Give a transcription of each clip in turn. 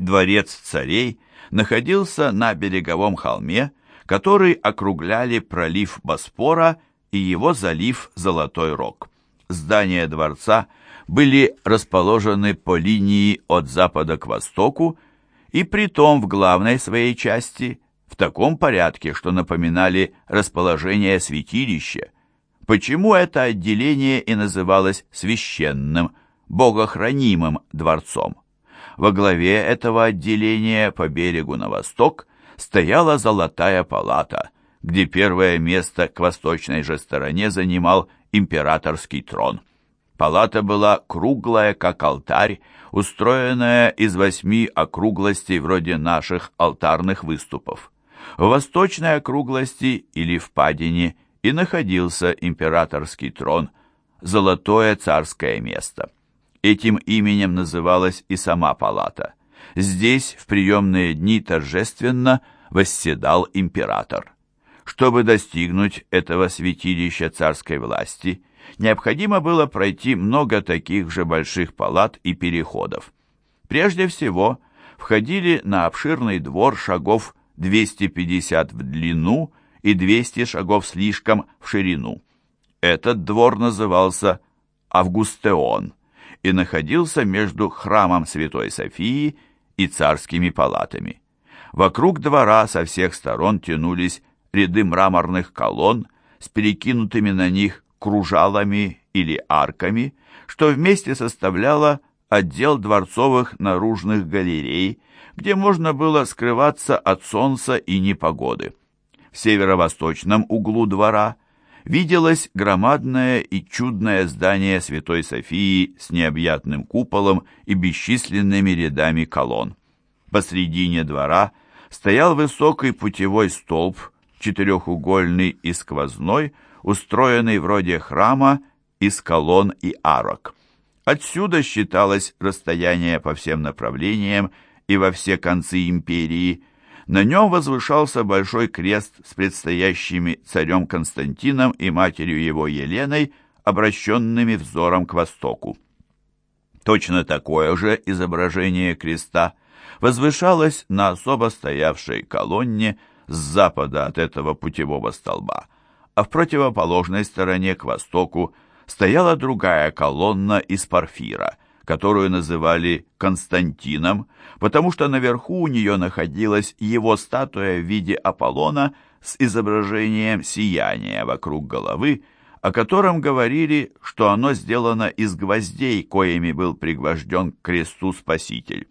Дворец царей находился на береговом холме, который округляли пролив Боспора и его залив Золотой Рог. Здания дворца были расположены по линии от запада к востоку и притом в главной своей части в таком порядке, что напоминали расположение святилища. Почему это отделение и называлось священным, богохранимым дворцом? Во главе этого отделения по берегу на восток стояла Золотая палата, где первое место к восточной же стороне занимал императорский трон. Палата была круглая, как алтарь, устроенная из восьми округлостей вроде наших алтарных выступов. В восточной округлости или впадине и находился императорский трон, золотое царское место. Этим именем называлась и сама палата. Здесь в приемные дни торжественно восседал император. Чтобы достигнуть этого святилища царской власти, необходимо было пройти много таких же больших палат и переходов. Прежде всего, входили на обширный двор шагов 250 в длину и 200 шагов слишком в ширину. Этот двор назывался Августеон и находился между храмом Святой Софии и царскими палатами. Вокруг двора со всех сторон тянулись ряды мраморных колонн с перекинутыми на них кружалами или арками, что вместе составляло отдел дворцовых наружных галерей, где можно было скрываться от солнца и непогоды. В северо-восточном углу двора виделось громадное и чудное здание Святой Софии с необъятным куполом и бесчисленными рядами колонн. Посредине двора стоял высокий путевой столб, четырехугольный и сквозной, устроенный вроде храма из колонн и арок. Отсюда считалось расстояние по всем направлениям и во все концы империи. На нем возвышался большой крест с предстоящими царем Константином и матерью его Еленой, обращенными взором к востоку. Точно такое же изображение креста возвышалось на особо стоявшей колонне с запада от этого путевого столба, а в противоположной стороне к востоку стояла другая колонна из порфира, которую называли Константином, потому что наверху у нее находилась его статуя в виде Аполлона с изображением сияния вокруг головы, о котором говорили, что оно сделано из гвоздей, коими был пригвожден к кресту Спаситель.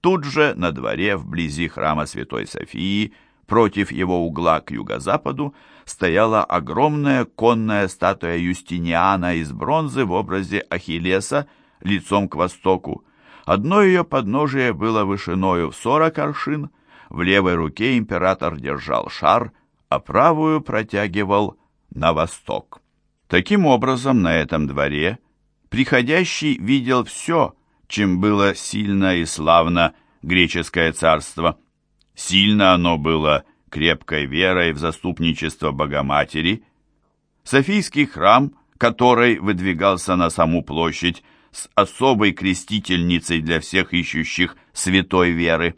Тут же, на дворе, вблизи храма Святой Софии, против его угла к юго-западу, стояла огромная конная статуя Юстиниана из бронзы в образе Ахиллеса лицом к востоку. Одно ее подножие было вышиною в сорок аршин, в левой руке император держал шар, а правую протягивал на восток. Таким образом, на этом дворе приходящий видел все, чем было сильно и славно греческое царство. Сильно оно было крепкой верой в заступничество Богоматери. Софийский храм, который выдвигался на саму площадь с особой крестительницей для всех ищущих святой веры.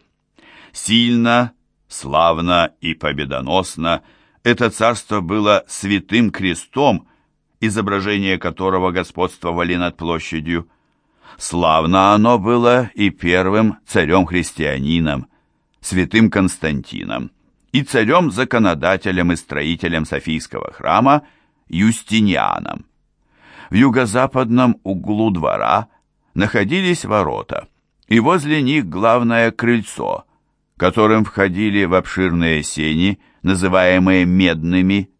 Сильно, славно и победоносно это царство было святым крестом, изображение которого господствовали над площадью. Славно оно было и первым царем-христианином, святым Константином, и царем-законодателем и строителем Софийского храма Юстинианом. В юго-западном углу двора находились ворота, и возле них главное крыльцо, которым входили в обширные сени, называемые медными,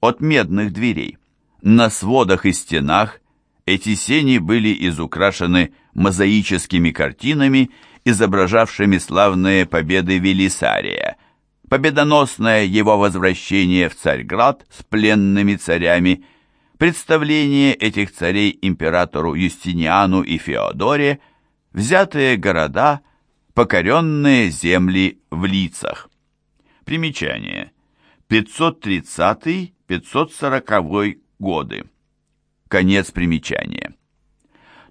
от медных дверей. На сводах и стенах эти сени были изукрашены мозаическими картинами, изображавшими славные победы Велисария, победоносное его возвращение в Царьград с пленными царями, представление этих царей императору Юстиниану и Феодоре, взятые города, покоренные земли в лицах. Примечание. 530-540 годы. Конец примечания.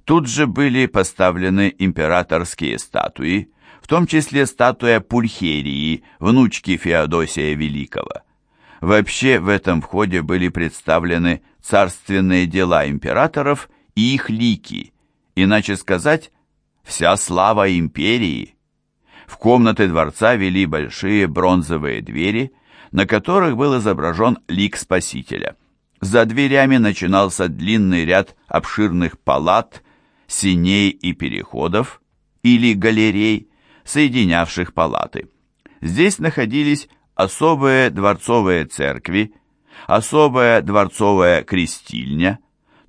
Тут же были поставлены императорские статуи, в том числе статуя Пульхерии, внучки Феодосия Великого. Вообще в этом входе были представлены царственные дела императоров и их лики, иначе сказать, вся слава империи. В комнаты дворца вели большие бронзовые двери, на которых был изображен лик Спасителя. За дверями начинался длинный ряд обширных палат, синей и переходов, или галерей, соединявших палаты. Здесь находились особые дворцовые церкви, особая дворцовая крестильня,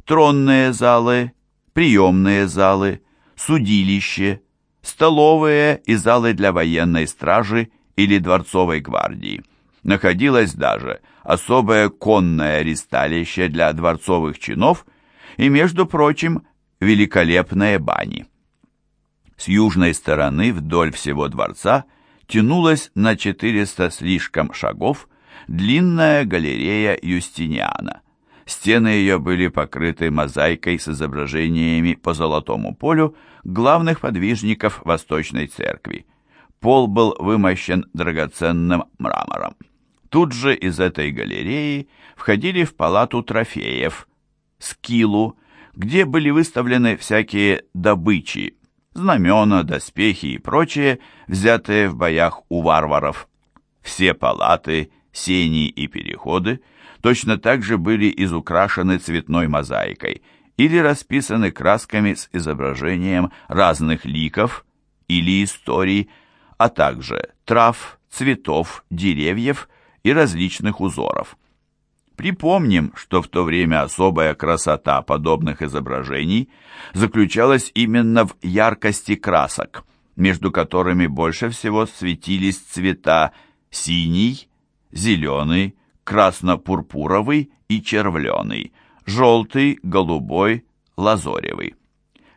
тронные залы, приемные залы, судилище, столовые и залы для военной стражи или дворцовой гвардии. Находилось даже особое конное ристалище для дворцовых чинов и, между прочим, великолепные бани. С южной стороны вдоль всего дворца тянулась на 400 слишком шагов длинная галерея Юстиниана. Стены ее были покрыты мозаикой с изображениями по золотому полю главных подвижников Восточной Церкви. Пол был вымощен драгоценным мрамором. Тут же из этой галереи входили в палату трофеев, скилу, где были выставлены всякие добычи, знамена, доспехи и прочее, взятые в боях у варваров. Все палаты, сени и переходы точно так же были изукрашены цветной мозаикой или расписаны красками с изображением разных ликов или историй, а также трав, цветов, деревьев и различных узоров. Припомним, что в то время особая красота подобных изображений заключалась именно в яркости красок, между которыми больше всего светились цвета синий, зеленый, красно-пурпуровый и червленый, желтый, голубой, лазоревый.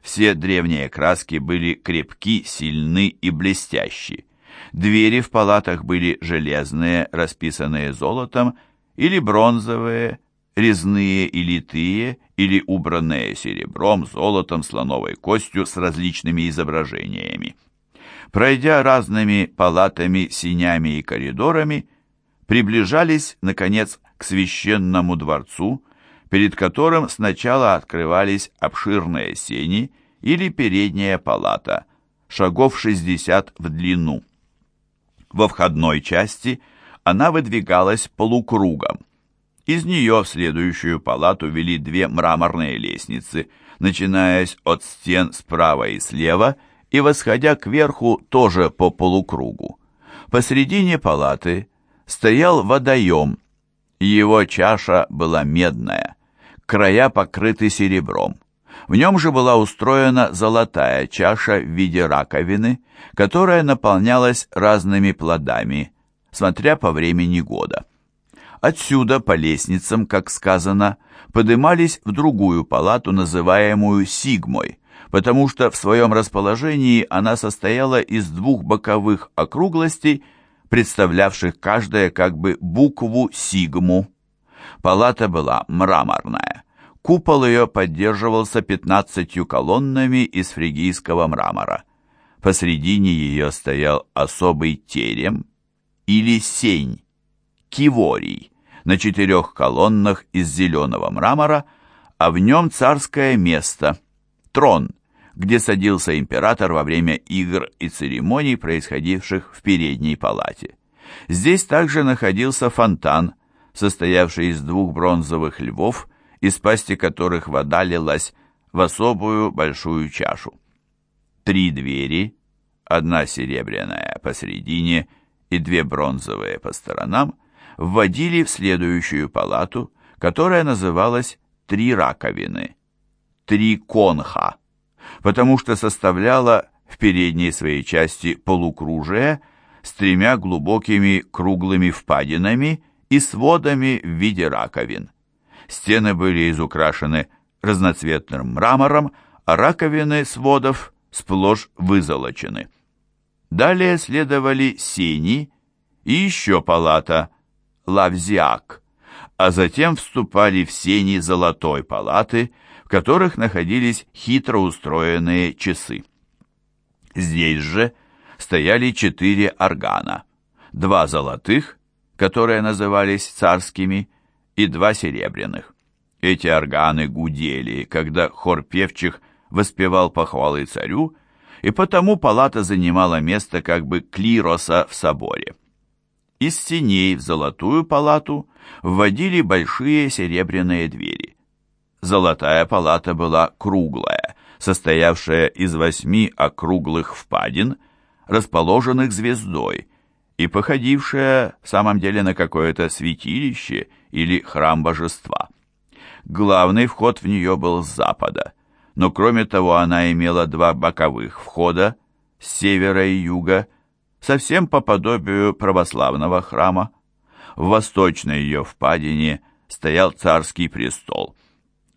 Все древние краски были крепки, сильны и блестящие. Двери в палатах были железные, расписанные золотом, или бронзовые, резные и литые, или убранные серебром, золотом, слоновой костью с различными изображениями. Пройдя разными палатами, синями и коридорами, приближались, наконец, к священному дворцу, перед которым сначала открывались обширные сени или передняя палата, шагов 60 в длину. Во входной части – она выдвигалась полукругом. Из нее в следующую палату вели две мраморные лестницы, начинаясь от стен справа и слева и восходя кверху тоже по полукругу. Посредине палаты стоял водоем, его чаша была медная, края покрыты серебром. В нем же была устроена золотая чаша в виде раковины, которая наполнялась разными плодами, смотря по времени года. Отсюда по лестницам, как сказано, подымались в другую палату, называемую Сигмой, потому что в своем расположении она состояла из двух боковых округлостей, представлявших каждая как бы букву Сигму. Палата была мраморная. Купол ее поддерживался пятнадцатью колоннами из фригийского мрамора. Посредине ее стоял особый терем, или сень, киворий, на четырех колоннах из зеленого мрамора, а в нем царское место, трон, где садился император во время игр и церемоний, происходивших в передней палате. Здесь также находился фонтан, состоявший из двух бронзовых львов, из пасти которых вода лилась в особую большую чашу. Три двери, одна серебряная посредине и две бронзовые по сторонам, вводили в следующую палату, которая называлась «Три раковины», «Три конха», потому что составляла в передней своей части полукружие с тремя глубокими круглыми впадинами и сводами в виде раковин. Стены были изукрашены разноцветным мрамором, а раковины сводов сплошь вызолочены. Далее следовали сени и еще палата, лавзиак, а затем вступали в сени золотой палаты, в которых находились хитро устроенные часы. Здесь же стояли четыре органа, два золотых, которые назывались царскими, и два серебряных. Эти органы гудели, когда хор певчих воспевал похвалы царю, и потому палата занимала место как бы клироса в соборе. Из синей в золотую палату вводили большие серебряные двери. Золотая палата была круглая, состоявшая из восьми округлых впадин, расположенных звездой, и походившая в самом деле на какое-то святилище или храм божества. Главный вход в нее был с запада, но кроме того она имела два боковых входа с севера и юга, совсем по подобию православного храма. В восточной ее впадине стоял царский престол,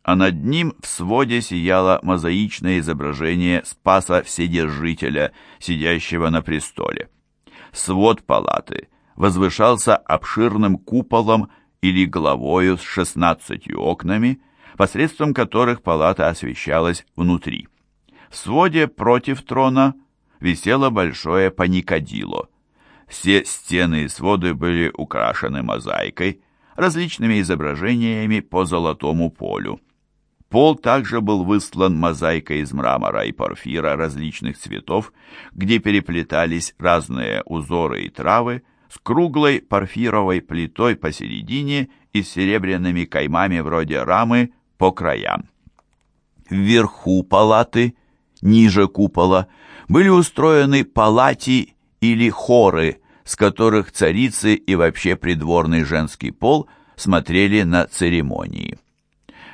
а над ним в своде сияло мозаичное изображение Спаса Вседержителя, сидящего на престоле. Свод палаты возвышался обширным куполом или главою с шестнадцатью окнами, посредством которых палата освещалась внутри. В своде против трона висело большое паникадило. Все стены и своды были украшены мозаикой, различными изображениями по золотому полю. Пол также был выслан мозаикой из мрамора и порфира различных цветов, где переплетались разные узоры и травы, с круглой порфировой плитой посередине и с серебряными каймами вроде рамы по краям. Вверху палаты, ниже купола, были устроены палати или хоры, с которых царицы и вообще придворный женский пол смотрели на церемонии.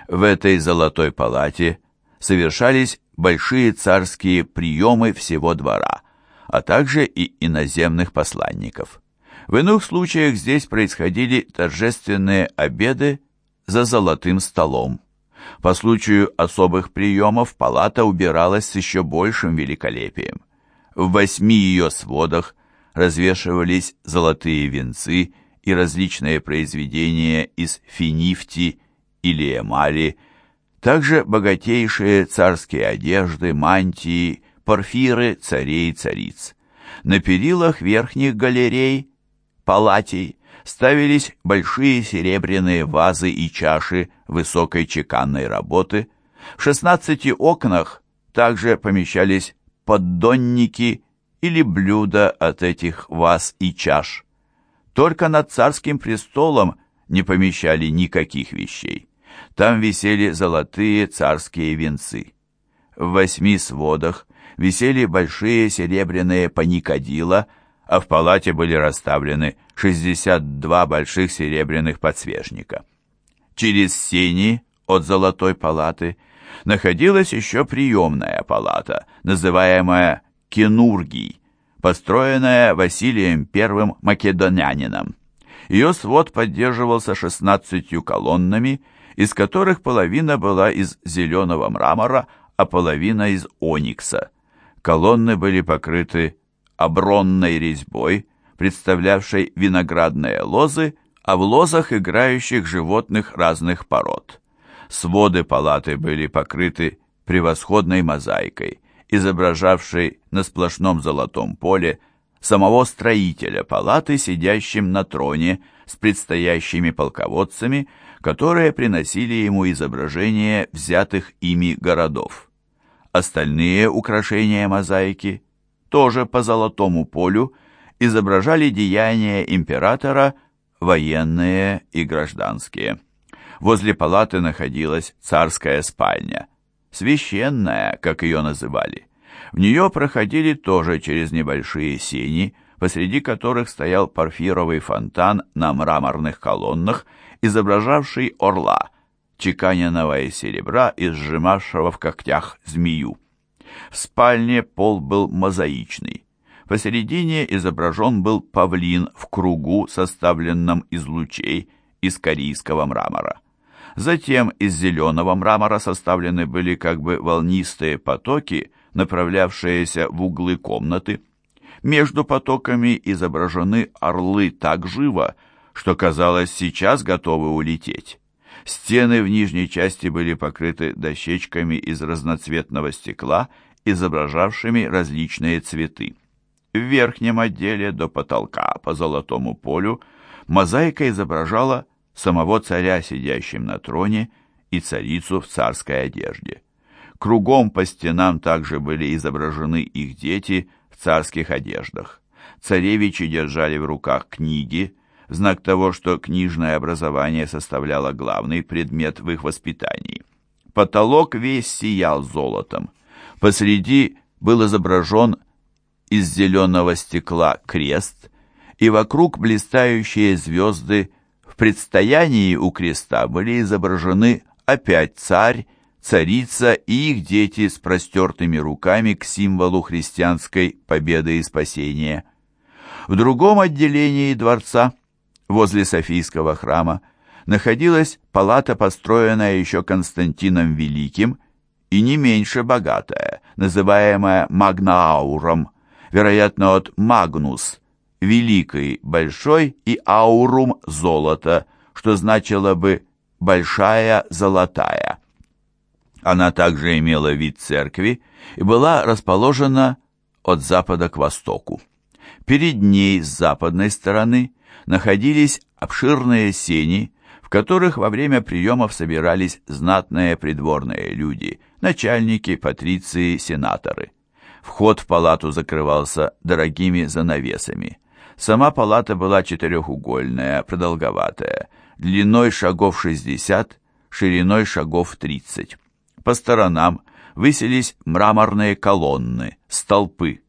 В этой золотой палате совершались большие царские приемы всего двора, а также и иноземных посланников. В иных случаях здесь происходили торжественные обеды за золотым столом. По случаю особых приемов палата убиралась с еще большим великолепием. В восьми ее сводах развешивались золотые венцы и различные произведения из финифти или эмали, также богатейшие царские одежды, мантии, порфиры царей и цариц. На перилах верхних галерей палатей ставились большие серебряные вазы и чаши высокой чеканной работы. В шестнадцати окнах также помещались поддонники или блюда от этих ваз и чаш. Только над царским престолом не помещали никаких вещей. Там висели золотые царские венцы. В восьми сводах висели большие серебряные паникадила – а в палате были расставлены 62 больших серебряных подсвечника. Через сени от золотой палаты находилась еще приемная палата, называемая Кенургий, построенная Василием I Македонянином. Ее свод поддерживался 16 колоннами, из которых половина была из зеленого мрамора, а половина из оникса. Колонны были покрыты обронной резьбой, представлявшей виноградные лозы, а в лозах играющих животных разных пород. Своды палаты были покрыты превосходной мозаикой, изображавшей на сплошном золотом поле самого строителя палаты, сидящим на троне с предстоящими полководцами, которые приносили ему изображения взятых ими городов. Остальные украшения мозаики тоже по золотому полю, изображали деяния императора, военные и гражданские. Возле палаты находилась царская спальня, священная, как ее называли. В нее проходили тоже через небольшие сени, посреди которых стоял порфировый фонтан на мраморных колоннах, изображавший орла, чеканенного из серебра и сжимавшего в когтях змею. В спальне пол был мозаичный. Посередине изображен был павлин в кругу, составленном из лучей из корейского мрамора. Затем из зеленого мрамора составлены были как бы волнистые потоки, направлявшиеся в углы комнаты. Между потоками изображены орлы так живо, что казалось, сейчас готовы улететь. Стены в нижней части были покрыты дощечками из разноцветного стекла изображавшими различные цветы. В верхнем отделе до потолка по золотому полю мозаика изображала самого царя, сидящим на троне, и царицу в царской одежде. Кругом по стенам также были изображены их дети в царских одеждах. Царевичи держали в руках книги, в знак того, что книжное образование составляло главный предмет в их воспитании. Потолок весь сиял золотом. Посреди был изображен из зеленого стекла крест, и вокруг блистающие звезды в предстоянии у креста были изображены опять царь, царица и их дети с простертыми руками к символу христианской победы и спасения. В другом отделении дворца, возле Софийского храма, находилась палата, построенная еще Константином Великим, и не меньше богатая, называемая Магнауром, вероятно, от Магнус, Великий, Большой, и Аурум, Золото, что значило бы «большая золотая». Она также имела вид церкви и была расположена от запада к востоку. Перед ней с западной стороны находились обширные сени, которых во время приемов собирались знатные придворные люди, начальники, патриции, сенаторы. Вход в палату закрывался дорогими занавесами. Сама палата была четырехугольная, продолговатая, длиной шагов 60, шириной шагов 30. По сторонам высились мраморные колонны, столпы,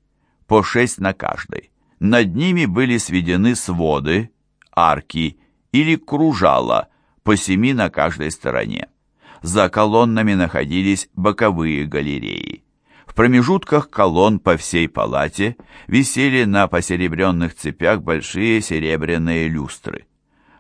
по шесть на каждой. Над ними были сведены своды, арки или кружала, по семи на каждой стороне. За колоннами находились боковые галереи. В промежутках колонн по всей палате висели на посеребренных цепях большие серебряные люстры.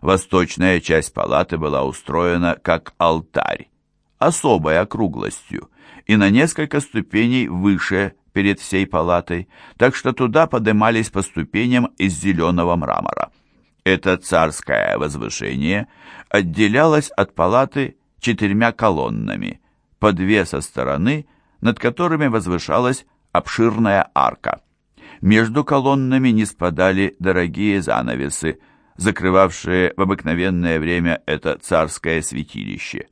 Восточная часть палаты была устроена как алтарь особой округлостью и на несколько ступеней выше перед всей палатой, так что туда поднимались по ступеням из зеленого мрамора. Это царское возвышение отделялось от палаты четырьмя колоннами, по две со стороны, над которыми возвышалась обширная арка. Между колоннами не спадали дорогие занавесы, закрывавшие в обыкновенное время это царское святилище.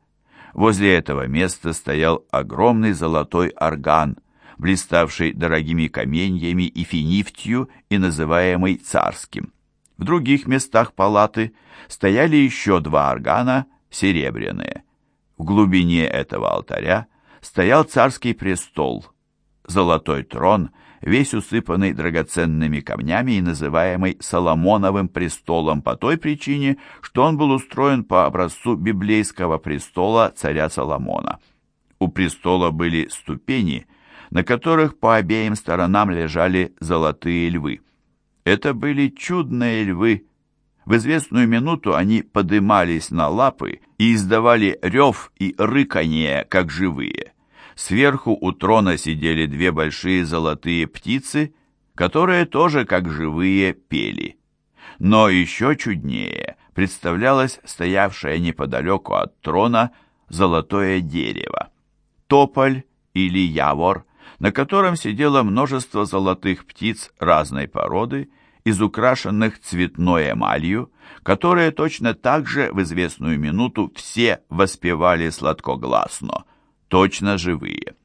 Возле этого места стоял огромный золотой орган, блиставший дорогими каменьями и финифтью и называемый царским. В других местах палаты стояли еще два органа, серебряные. В глубине этого алтаря стоял царский престол, золотой трон — весь усыпанный драгоценными камнями и называемый Соломоновым престолом по той причине, что он был устроен по образцу библейского престола царя Соломона. У престола были ступени, на которых по обеим сторонам лежали золотые львы. Это были чудные львы. В известную минуту они подымались на лапы и издавали рев и рыканье, как живые. Сверху у трона сидели две большие золотые птицы, которые тоже, как живые, пели. Но еще чуднее представлялось стоявшее неподалеку от трона золотое дерево. Тополь или явор, на котором сидело множество золотых птиц разной породы, из украшенных цветной эмалью, которые точно так же в известную минуту все воспевали сладкогласно – точно живые.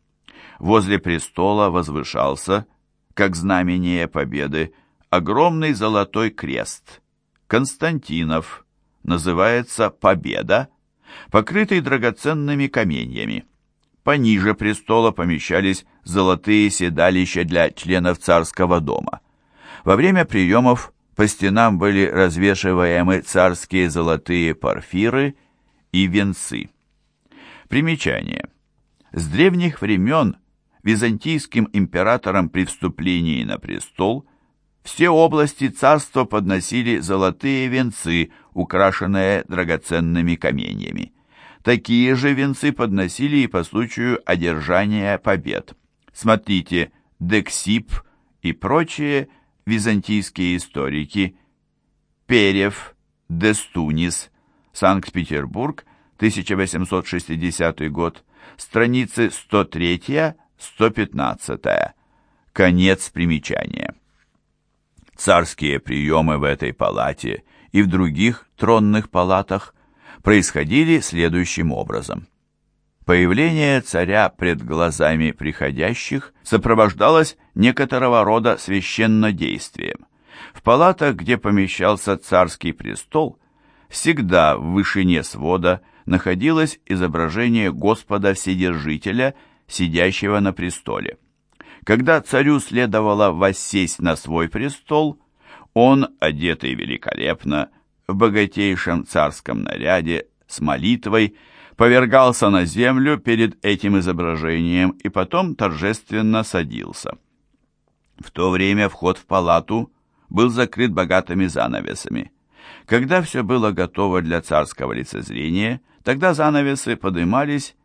Возле престола возвышался, как знамение победы, огромный золотой крест. Константинов, называется «Победа», покрытый драгоценными каменьями. Пониже престола помещались золотые седалища для членов царского дома. Во время приемов по стенам были развешиваемы царские золотые парфиры и венцы. Примечание. С древних времен византийским императорам при вступлении на престол все области царства подносили золотые венцы, украшенные драгоценными каменьями. Такие же венцы подносили и по случаю одержания побед. Смотрите Дексип и прочие византийские историки. Перев, Дестунис, Санкт-Петербург, 1860 год, страницы 103-115. Конец примечания. Царские приемы в этой палате и в других тронных палатах происходили следующим образом. Появление царя пред глазами приходящих сопровождалось некоторого рода священнодействием. В палатах, где помещался царский престол, всегда в вышине свода находилось изображение Господа Вседержителя, сидящего на престоле. Когда царю следовало воссесть на свой престол, он, одетый великолепно, в богатейшем царском наряде, с молитвой, повергался на землю перед этим изображением и потом торжественно садился. В то время вход в палату был закрыт богатыми занавесами. Когда все было готово для царского лицезрения, тогда занавесы подымались,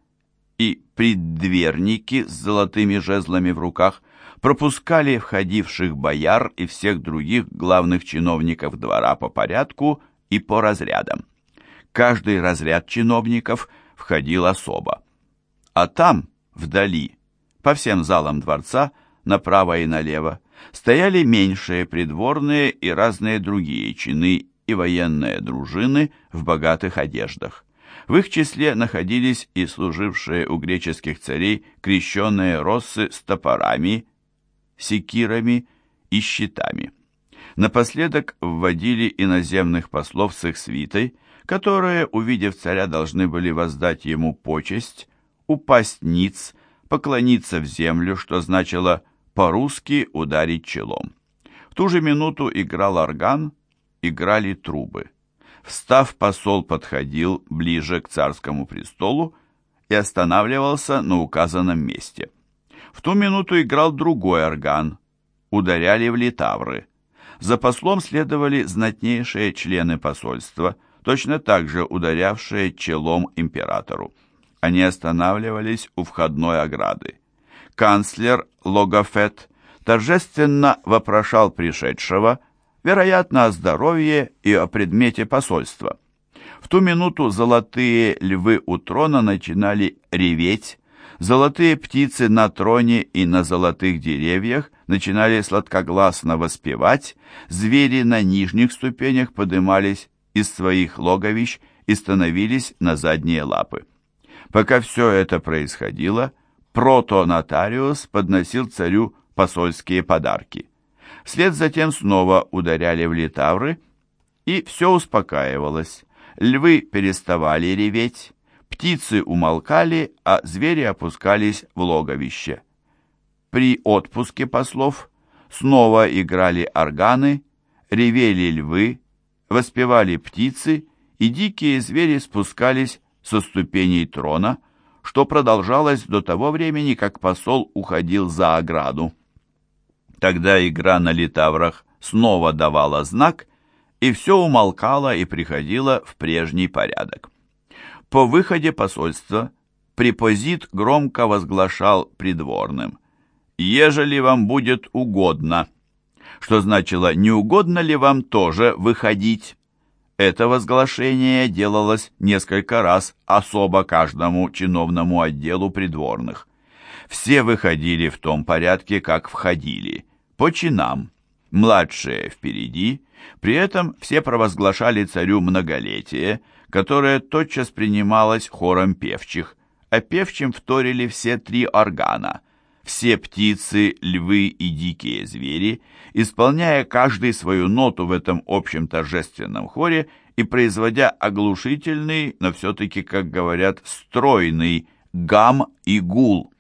и преддверники с золотыми жезлами в руках пропускали входивших бояр и всех других главных чиновников двора по порядку и по разрядам. Каждый разряд чиновников входил особо. А там, вдали, по всем залам дворца, направо и налево, стояли меньшие придворные и разные другие чины и военные дружины в богатых одеждах. В их числе находились и служившие у греческих царей крещенные россы с топорами, секирами и щитами. Напоследок вводили иноземных послов с их свитой, которые, увидев царя, должны были воздать ему почесть, упасть ниц, поклониться в землю, что значило по-русски ударить челом. В ту же минуту играл орган, играли трубы. Встав, посол подходил ближе к царскому престолу и останавливался на указанном месте. В ту минуту играл другой орган, ударяли в литавры. За послом следовали знатнейшие члены посольства, точно так же ударявшие челом императору. Они останавливались у входной ограды. Канцлер Логофет торжественно вопрошал пришедшего, вероятно, о здоровье и о предмете посольства. В ту минуту золотые львы у трона начинали реветь, золотые птицы на троне и на золотых деревьях начинали сладкогласно воспевать, звери на нижних ступенях подымались из своих логовищ и становились на задние лапы. Пока все это происходило, протонотариус подносил царю посольские подарки. Вслед затем снова ударяли в литавры, и все успокаивалось. Львы переставали реветь, птицы умолкали, а звери опускались в логовище. При отпуске послов снова играли органы, ревели львы, воспевали птицы, и дикие звери спускались со ступеней трона, что продолжалось до того времени, как посол уходил за ограду. Тогда игра на литаврах снова давала знак, и все умолкало и приходило в прежний порядок. По выходе посольства препозит громко возглашал придворным «Ежели вам будет угодно», что значило «не угодно ли вам тоже выходить?» Это возглашение делалось несколько раз особо каждому чиновному отделу придворных. Все выходили в том порядке, как входили, по чинам, младшие впереди, при этом все провозглашали царю многолетие, которое тотчас принималось хором певчих, а певчим вторили все три органа, все птицы, львы и дикие звери, исполняя каждый свою ноту в этом общем торжественном хоре и производя оглушительный, но все-таки, как говорят, стройный гам и гул.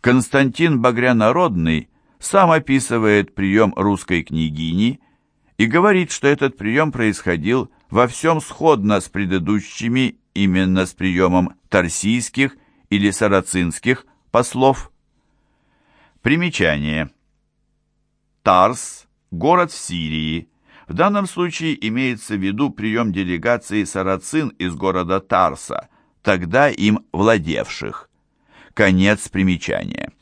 Константин Багрянародный сам описывает прием русской княгини и говорит, что этот прием происходил во всем сходно с предыдущими именно с приемом торсийских или сарацинских послов. Примечание. Тарс – город в Сирии. В данном случае имеется в виду прием делегации сарацин из города Тарса, тогда им владевших. Конец примечания.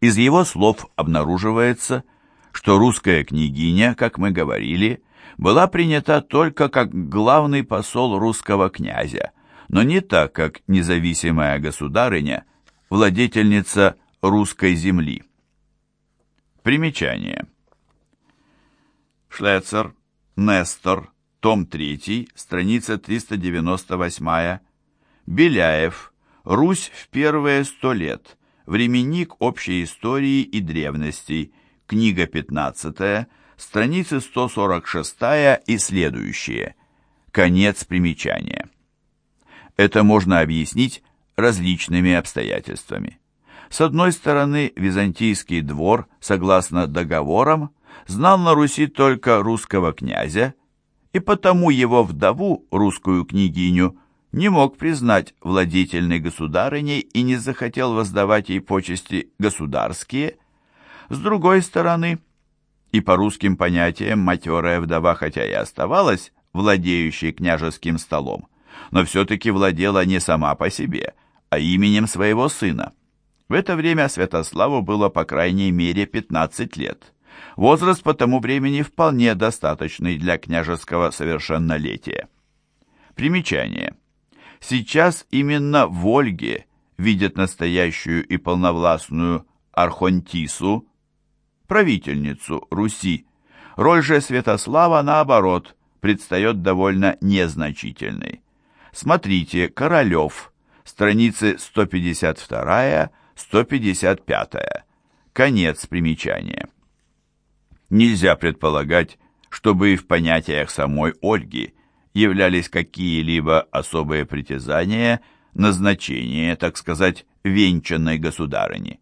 Из его слов обнаруживается, что русская княгиня, как мы говорили, была принята только как главный посол русского князя, но не так, как независимая государыня, владетельница русской земли. Примечание. Шлецер, Нестор, том 3, страница 398. Беляев, Русь в первые сто лет. Временник общей истории и древностей. Книга 15, страницы 146 и следующие. Конец примечания. Это можно объяснить различными обстоятельствами. С одной стороны, византийский двор, согласно договорам, знал на Руси только русского князя, и потому его вдову, русскую княгиню, не мог признать владетельной государыней и не захотел воздавать ей почести государские. С другой стороны, и по русским понятиям матерая вдова хотя и оставалась владеющей княжеским столом, но все-таки владела не сама по себе, а именем своего сына. В это время Святославу было по крайней мере 15 лет. Возраст по тому времени вполне достаточный для княжеского совершеннолетия. Примечание. Сейчас именно в Ольге видят настоящую и полновластную Архонтису, правительницу Руси. Роль же Святослава, наоборот, предстает довольно незначительной. Смотрите «Королев», страницы 152-155. Конец примечания. Нельзя предполагать, чтобы и в понятиях самой Ольги являлись какие-либо особые притязания на значение, так сказать, венчанной государыни.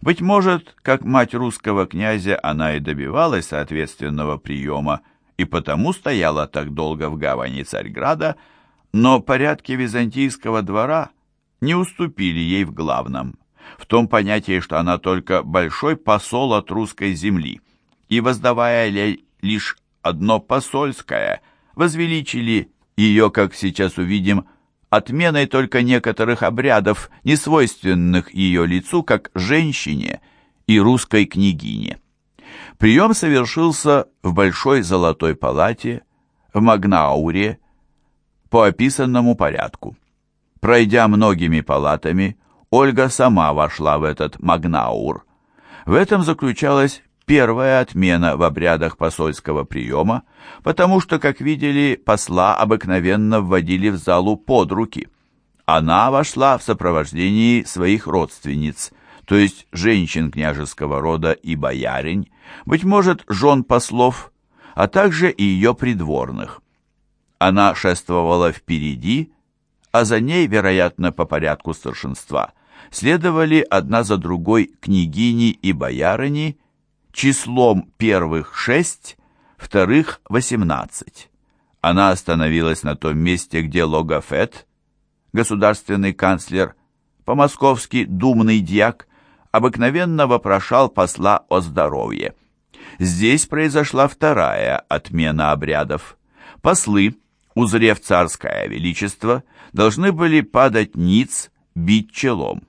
Быть может, как мать русского князя, она и добивалась соответственного приема, и потому стояла так долго в гавани Царьграда, но порядки византийского двора не уступили ей в главном, в том понятии, что она только большой посол от русской земли, и воздавая ей лишь одно посольское, возвеличили ее, как сейчас увидим, отменой только некоторых обрядов, несвойственных ее лицу, как женщине и русской княгине. Прием совершился в Большой Золотой Палате, в Магнауре, по описанному порядку. Пройдя многими палатами, Ольга сама вошла в этот Магнаур. В этом заключалась первая отмена в обрядах посольского приема, потому что, как видели, посла обыкновенно вводили в залу под руки. Она вошла в сопровождении своих родственниц, то есть женщин княжеского рода и боярень, быть может, жен послов, а также и ее придворных. Она шествовала впереди, а за ней, вероятно, по порядку старшинства, следовали одна за другой княгини и боярыни, числом первых шесть, вторых восемнадцать. Она остановилась на том месте, где Логофет, государственный канцлер, по-московски думный дьяк, обыкновенно вопрошал посла о здоровье. Здесь произошла вторая отмена обрядов. Послы, узрев царское величество, должны были падать ниц, бить челом.